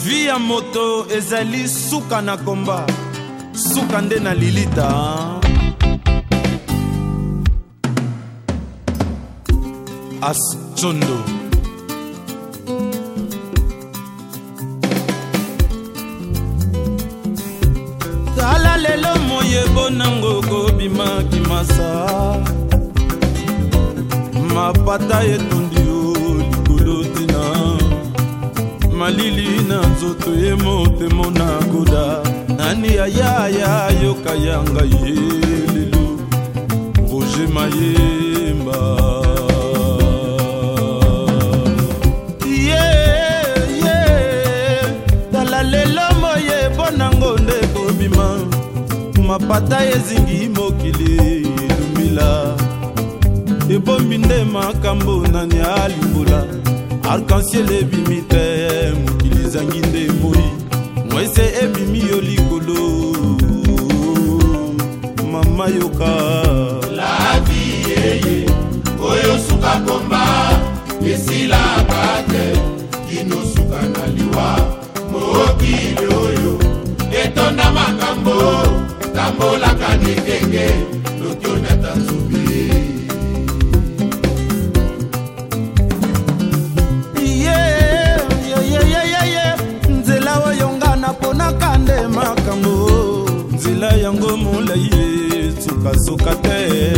vi ya moto ezali suka na komba suka nde na lilita as condo tala lelo moyebo nango kobima kimasa mapata yeto malili na nzoto ye motemo na koda nani ayaya yoka yanga ye lelo roje mayemba mapata ezingi mokili elumila ebombi nde makambo nani alimbula arkansiel ebimi te ezangi nde emoyi mwese ebimi yo likolo mama yoka labi yeye oyo suka komba esilaka te kino suka na liwa mokili oyo etonda makambo tambolaka ndenge lokionata nzuka sukasuka te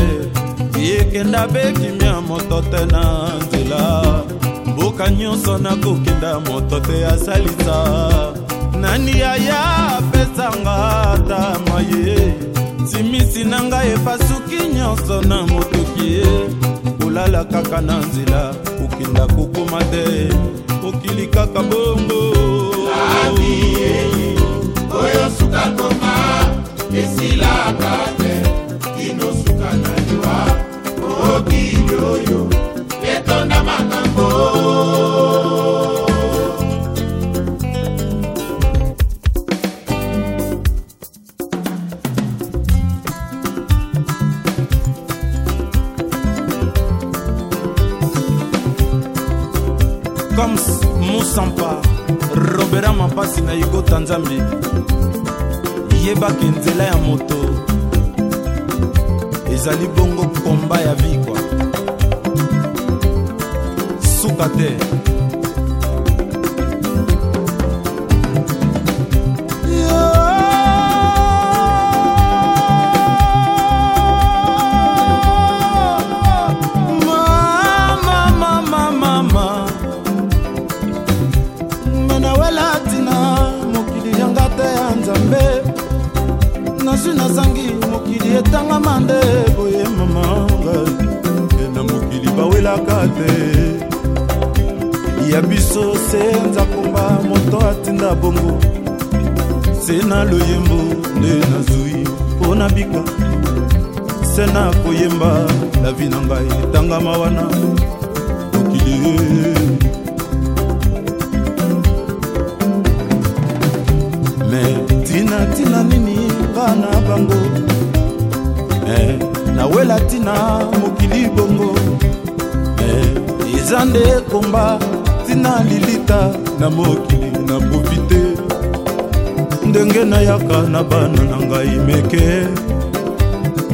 yekenda be kimia moto te na nzela mboka nyonso nakokenda moto te asalisa nani aya apesanga ata maye simisi na ngai epasuki nyonso na motoki ye kolala kaka na nzela kokenda kokoma te okili kaka bongo oyo suka koma comme musampa robera mapasi na yokota nzambe yebaki nzela ya moto ezali bongo komba ya vikwa suka te mpe nazwi nazangi mokili etangama nde boye mamanga na mokili bawelaka te ya biso se nzakomba moto atinda bongo se na loyembo nde nazwi mpo na bika se na koyemba lavi na ngai etangama wana mokili e. me tina tina nini bana bango eh, nawela tina mokili bongo eh, eza nde komba tina lilita na mokili na profite ndenge nayaka na bana na ngai meke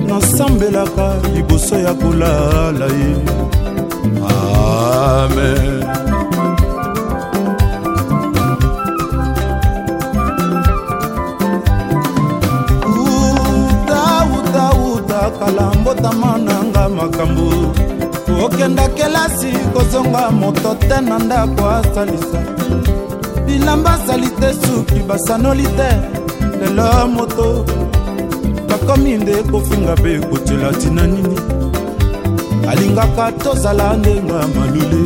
nasambelaka liboso ya kolala ye amen makambo okenda kelasi kozonga moto te na ndako asalisa bilamba asali te suki basanoli te lelo moto bakomi nde kofinga mpe kotela ntina nini alingaka tozala ndenga malule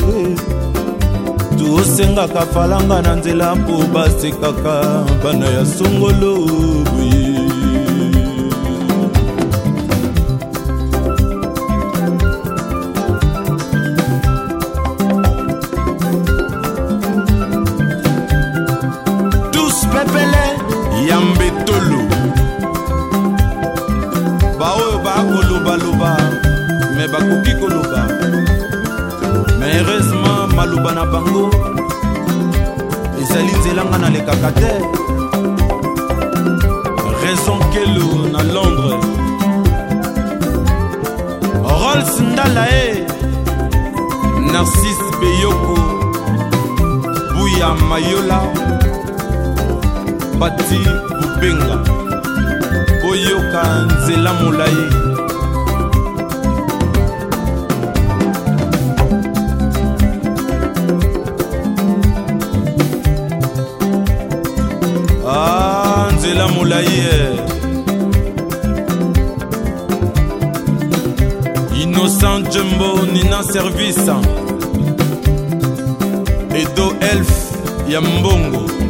tosengaka falanga na nzela mpo basekaka bana ya songolo maloba na bango ezali nzela nga nalekaka te raison kelo na londres rols ndala e eh. narcise beyoko buya mayola bati bubenga boyoka nzela molai ah nzela molai ye eh. innocent jumbo nina service edo elf ya mbongo